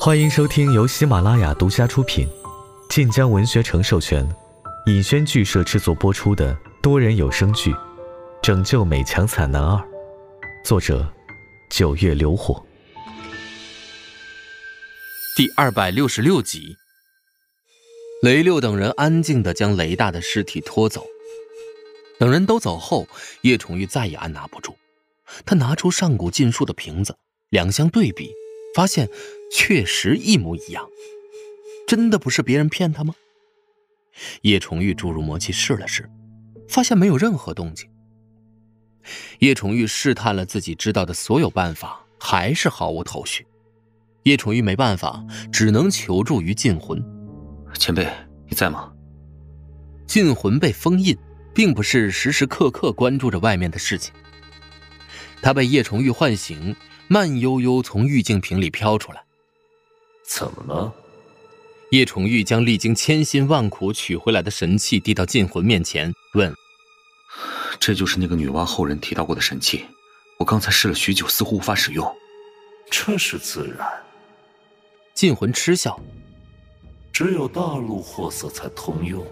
欢迎收听由喜马拉雅独家出品、晋江文学城授权、尹轩剧社制作播出的多人有声剧《拯救美强惨男二》，作者：九月流火，第二百六十六集。雷六等人安静的将雷大的尸体拖走。等人都走后，叶崇玉再也按捺不住，他拿出上古禁术的瓶子，两相对比，发现确实一模一样。真的不是别人骗他吗？叶崇玉注入魔气试了试，发现没有任何动静。叶崇玉试探了自己知道的所有办法，还是毫无头绪。叶崇玉没办法，只能求助于禁魂。前辈，你在吗？禁魂被封印。并不是时时刻刻关注着外面的事情。他被叶崇玉唤醒，慢悠悠从玉净瓶里飘出来。怎么了？叶崇玉将历经千辛万苦取回来的神器递到禁魂面前，问：“ 这就是那个女娲后人提到过的神器，我刚才试了许久，似乎无法使用。”这是自然。禁魂嗤笑：“只有大陆货色才通用，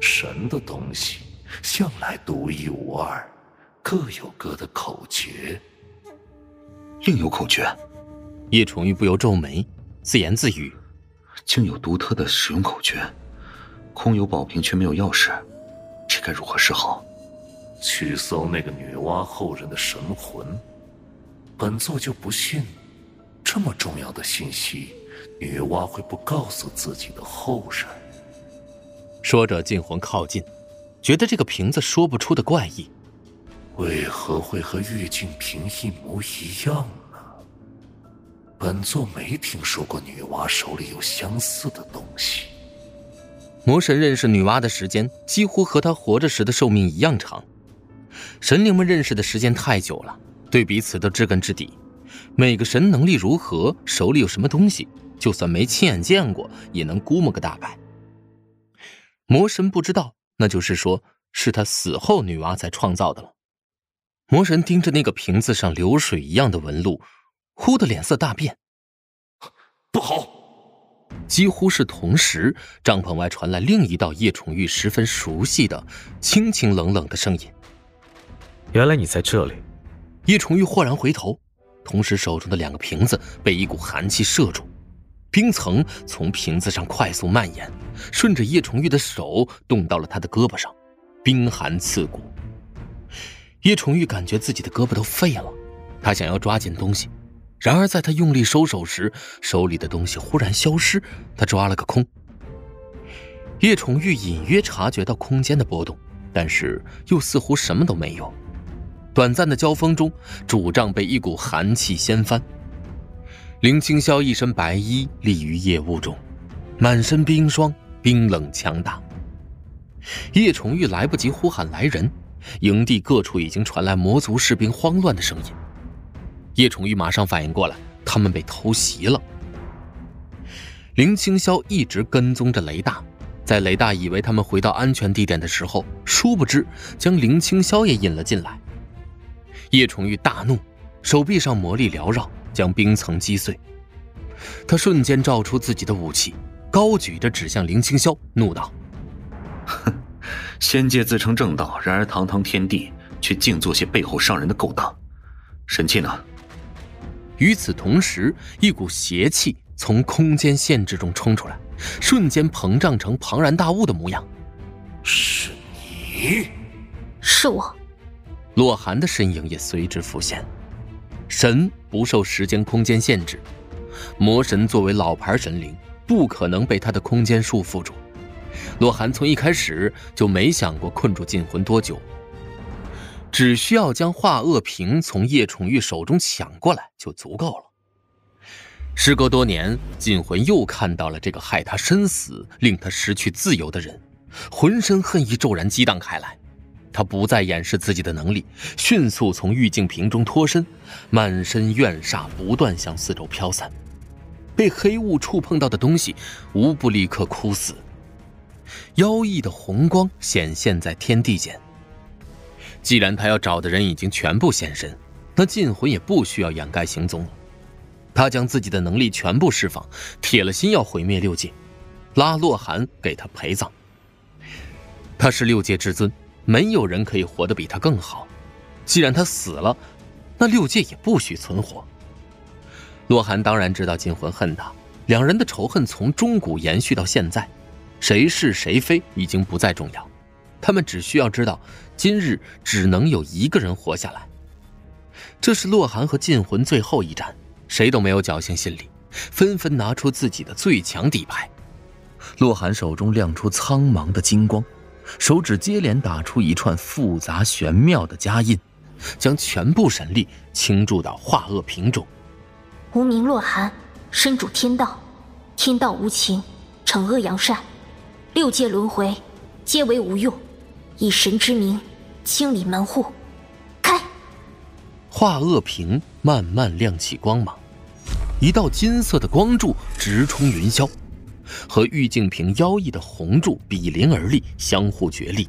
神的东西。”向来独一无二，各有各的口诀。另有口诀？叶崇玉不由皱眉，自言自语：“竟有独特的使用口诀，空有宝瓶却没有钥匙，这该如何是好？”去搜那个女娲后人的神魂。本座就不信，这么重要的信息，女娲会不告诉自己的后人。说着，禁魂靠近。觉得这个瓶子说不出的怪异，为何会和玉净瓶一模一样呢？本座没听说过女娲手里有相似的东西。魔神认识女娲的时间几乎和她活着时的寿命一样长，神灵们认识的时间太久了，对彼此都知根知底。每个神能力如何，手里有什么东西，就算没亲眼见过，也能估摸个大概。魔神不知道。那就是说，是他死后女娲才创造的了。魔神盯着那个瓶子上流水一样的纹路，忽的脸色大变。不好！几乎是同时，帐篷外传来另一道叶崇玉十分熟悉的清清冷冷的声音。原来你在这里！叶崇玉豁然回头，同时手中的两个瓶子被一股寒气射住。冰层从瓶子上快速蔓延，顺着叶崇玉的手冻到了他的胳膊上，冰寒刺骨。叶崇玉感觉自己的胳膊都废了，他想要抓紧东西，然而在他用力收手时，手里的东西忽然消失，他抓了个空。叶崇玉隐约察觉到空间的波动，但是又似乎什么都没有。短暂的交锋中，主帐被一股寒气掀翻。林青霄一身白衣立于夜雾中，满身冰霜，冰冷强大。叶崇玉来不及呼喊来人，营地各处已经传来魔族士兵慌乱的声音。叶崇玉马上反应过来，他们被偷袭了。林青霄一直跟踪着雷大，在雷大以为他们回到安全地点的时候，殊不知将林青霄也引了进来。叶崇玉大怒，手臂上魔力缭绕。将冰层击碎，他瞬间照出自己的武器，高举着指向林青霄，怒道：“哼，仙界自称正道，然而堂堂天地却净做些背后伤人的勾当。神器呢？”与此同时，一股邪气从空间限制中冲出来，瞬间膨胀成庞然大物的模样。是你？是我。洛寒的身影也随之浮现。神不受时间空间限制，魔神作为老牌神灵，不可能被他的空间束缚住。洛寒从一开始就没想过困住禁魂多久，只需要将化恶瓶从叶宠玉手中抢过来就足够了。时隔多年，禁魂又看到了这个害他身死、令他失去自由的人，浑身恨意骤然激荡开来。他不再掩饰自己的能力，迅速从玉净瓶中脱身，满身怨煞不断向四周飘散。被黑雾触碰到的东西，无不立刻枯死。妖异的红光显现在天地间。既然他要找的人已经全部现身，那禁魂也不需要掩盖行踪了。他将自己的能力全部释放，铁了心要毁灭六界，拉洛寒给他陪葬。他是六界至尊，没有人可以活得比他更好。既然他死了，那六界也不许存活。洛寒当然知道金魂恨他，两人的仇恨从中古延续到现在，谁是谁非已经不再重要，他们只需要知道，今日只能有一个人活下来。这是洛寒和禁魂最后一战。谁都没有侥幸心理，纷纷拿出自己的最强底牌。洛寒手中亮出苍茫的金光，手指接连打出一串复杂玄妙的佳音，将全部神力倾注到化恶瓶中。无名洛寒，身主天道，天道无情，惩恶扬善，六界轮回，皆为无用。以神之名，清理门户。开化恶瓶慢慢亮起光芒，一道金色的光柱直冲云霄，和玉净瓶妖异的红柱比邻而立，相互角力。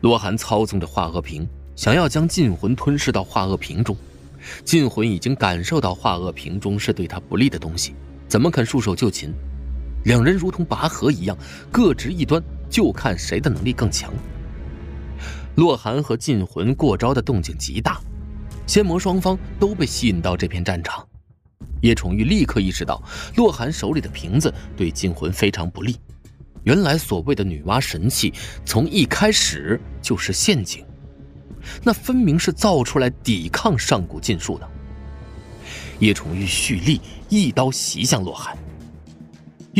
洛寒操纵着化恶瓶，想要将禁魂吞噬到化恶瓶中。禁魂已经感受到化恶瓶中是对他不利的东西，怎么肯束手就擒？两人如同拔河一样，各执一端，就看谁的能力更强。洛寒和禁魂过招的动静极大。仙魔双方都被吸引到这片战场，叶宠玉立刻意识到洛寒手里的瓶子对禁魂非常不利。原来所谓的女娲神器从一开始就是陷阱，那分明是造出来抵抗上古禁术的。叶宠玉蓄力，一刀袭向洛寒。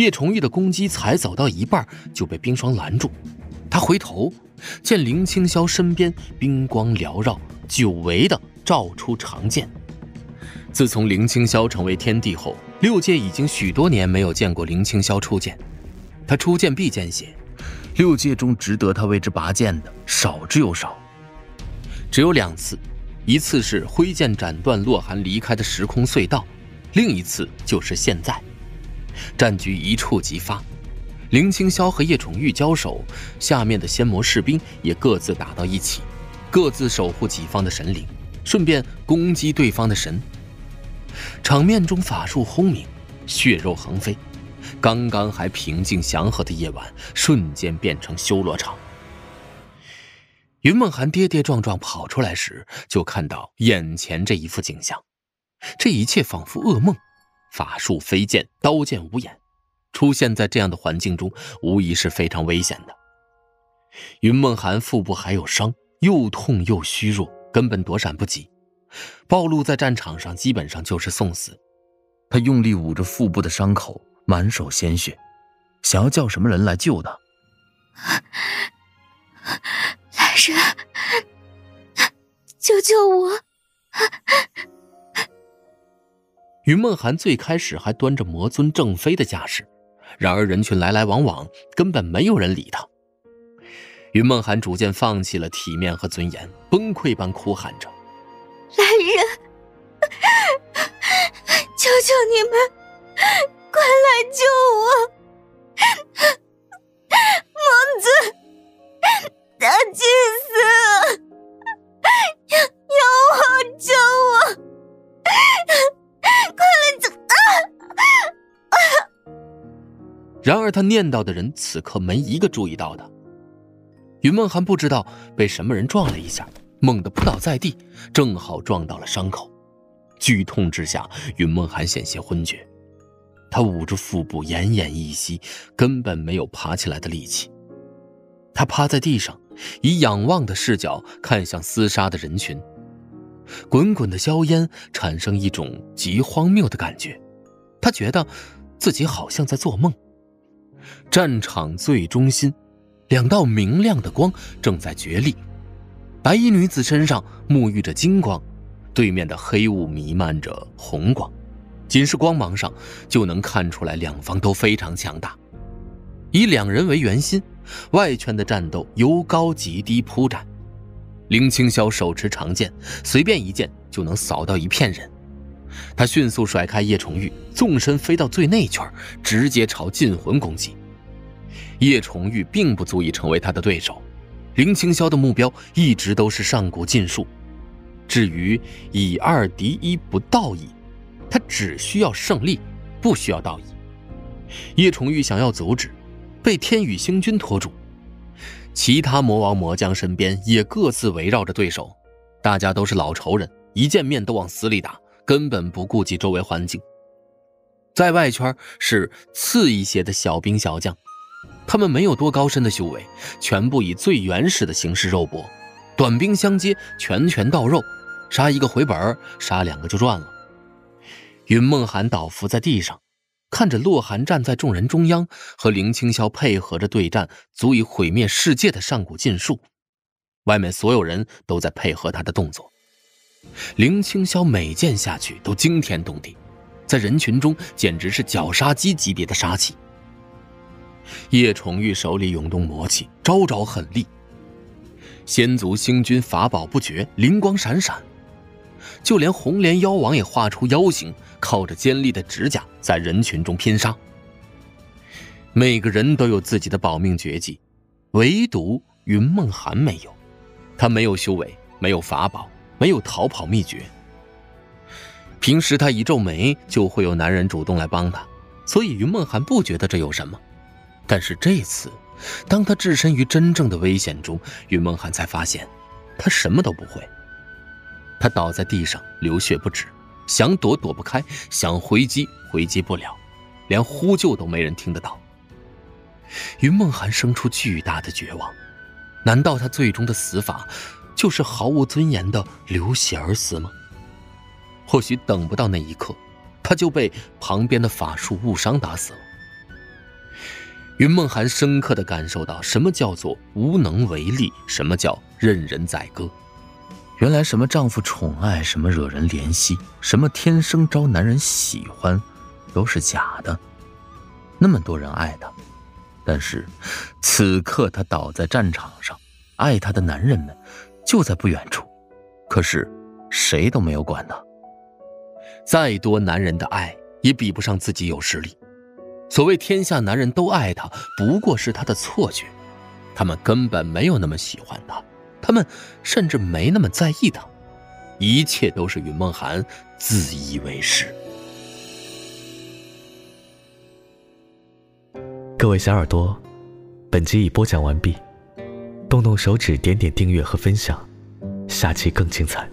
叶崇玉的攻击才走到一半，就被冰霜拦住。他回头见林清霄身边冰光缭绕，久违的。照出长剑。自从林清霄成为天帝后，六界已经许多年没有见过林清霄出剑。他出剑必见血，六界中值得他为之拔剑的少之又少。只有两次，一次是挥剑斩断洛寒离开的时空隧道，另一次就是现在。战局一触即发，林清霄和叶宠玉交手，下面的仙魔士兵也各自打到一起，各自守护己方的神灵。顺便攻击对方的神，场面中法术轰鸣，血肉横飞，刚刚还平静祥和的夜晚瞬间变成修罗场。云梦涵跌跌撞撞跑出来时，就看到眼前这一副景象，这一切仿佛噩梦，法术飞剑，刀剑无眼，出现在这样的环境中，无疑是非常危险的。云梦涵腹部还有伤，又痛又虚弱。根本躲闪不及，暴露在战场上基本上就是送死。他用力捂着腹部的伤口，满手鲜血，想要叫什么人来救他。来人，救救我！云梦涵最开始还端着魔尊正妃的架势，然而人群来来往往，根本没有人理他。云梦涵逐渐放弃了体面和尊严，崩溃般哭喊着：“来人，求求你们，快来救我！然而，他念叨的人此刻没一个注意到的。云梦涵不知道被什么人撞了一下，猛地扑倒在地，正好撞到了伤口。剧痛之下，云梦涵险些昏厥。他捂着腹部，奄奄一息，根本没有爬起来的力气。他趴在地上，以仰望的视角看向厮杀的人群。滚滚的硝烟产生一种极荒谬的感觉，他觉得自己好像在做梦。战场最中心。两道明亮的光正在角力，白衣女子身上沐浴着金光，对面的黑雾弥漫着红光，仅是光芒上就能看出来两方都非常强大。以两人为圆心，外圈的战斗由高及低铺展。林清霄手持长剑，随便一剑就能扫到一片人。他迅速甩开叶崇玉，纵身飞到最内圈，直接朝禁魂攻击。叶崇玉并不足以成为他的对手，林清霄的目标一直都是上古禁术。至于以二敌一不道义，他只需要胜利，不需要道义。叶崇玉想要阻止，被天宇星君拖住。其他魔王魔将身边也各自围绕着对手，大家都是老仇人，一见面都往死里打，根本不顾及周围环境。在外圈是次一些的小兵小将，他们没有多高深的修为，全部以最原始的形式肉搏，短兵相接，拳拳到肉，杀一个回本，杀两个就赚了。云梦涵倒伏在地上。看着洛寒站在众人中央，和林青霄配合着对战足以毁灭世界的上古禁术，外面所有人都在配合他的动作。林青霄每剑下去都惊天动地，在人群中简直是绞杀机级别的杀气。叶崇玉手里涌动魔气，招招狠厉。仙族星君法宝不绝，灵光闪闪。就连红莲妖王也化出妖形，靠着尖利的指甲在人群中拼杀。每个人都有自己的保命绝技，唯独云梦涵没有。他没有修为，没有法宝，没有逃跑秘诀。平时他一皱眉，就会有男人主动来帮他，所以云梦涵不觉得这有什么。但是这次，当他置身于真正的危险中，云梦涵才发现，他什么都不会。他倒在地上，流血不止，想躲躲不开，想回击回击不了，连呼救都没人听得到。云梦涵生出巨大的绝望，难道他最终的死法就是毫无尊严的流血而死吗？或许等不到那一刻，他就被旁边的法术误伤打死了。云梦涵深刻的感受到什么叫做无能为力，什么叫任人宰割。原来什么丈夫宠爱，什么惹人怜惜，什么天生招男人喜欢，都是假的。那么多人爱她，但是此刻她倒在战场上，爱她的男人们就在不远处，可是谁都没有管呢。再多男人的爱也比不上自己有实力。所谓天下男人都爱她，不过是她的错觉，他们根本没有那么喜欢她。他们甚至没那么在意他，一切都是云梦涵自以为是。各位小耳朵，本集已播讲完毕，动动手指点点订阅和分享，下期更精彩。